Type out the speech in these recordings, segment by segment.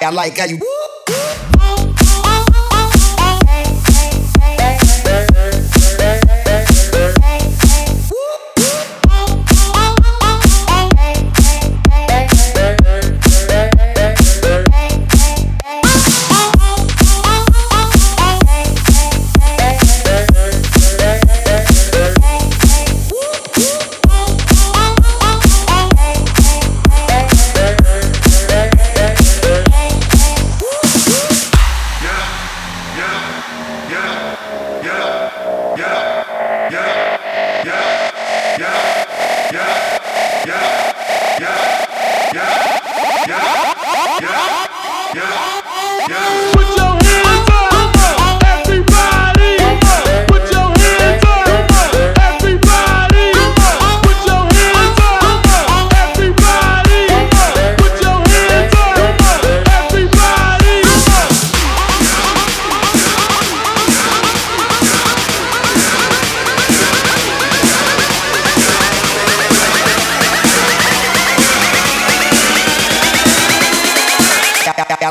I like how you.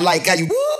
Like how you. I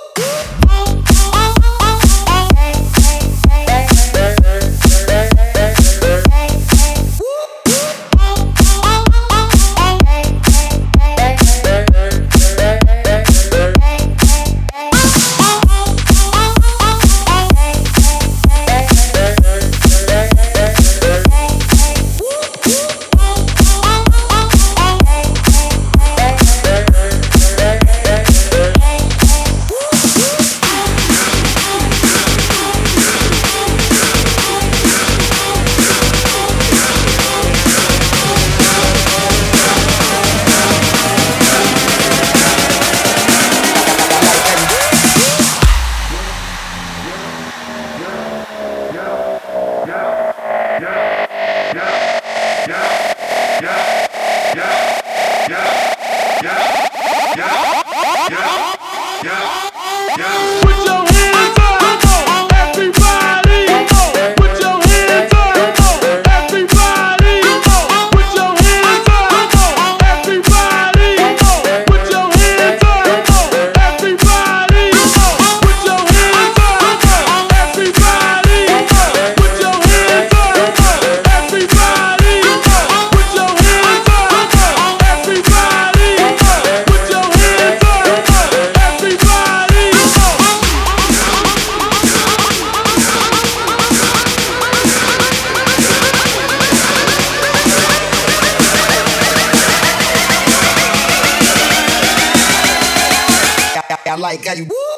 like how you.